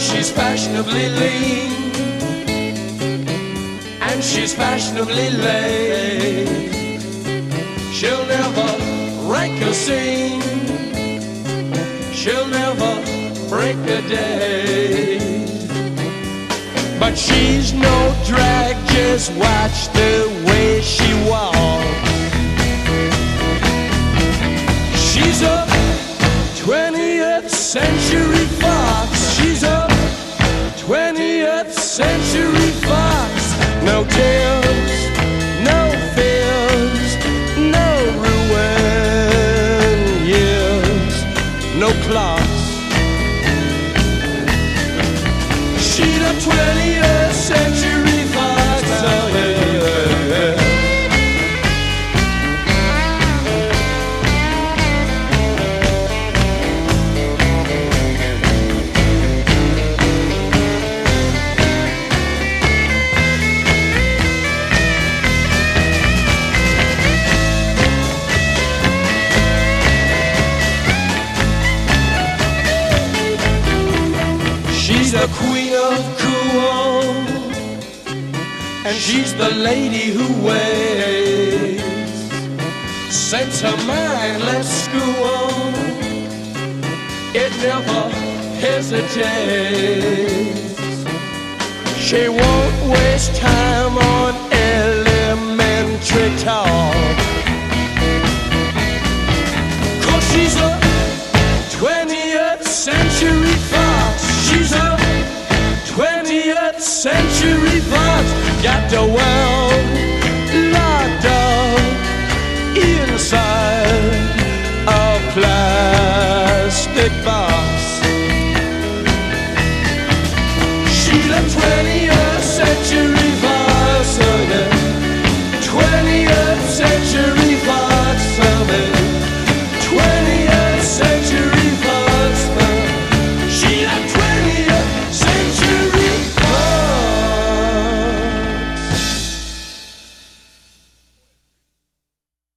She's fashionably lean. And she's fashionably late She'll never rank a scene She'll never break a day. But she's no drag Just watch the way she walks. She's a 20th century No tears, no fears, no ruin years, no clocks. She's a 20th century She's the queen of cool, and she's the lady who waits. Sets her mind, screw on. It never hesitates. She won't waste time on elementary talk. Cause she's a 20th century century thoughts got the world locked up inside a plastic box. Sheila 20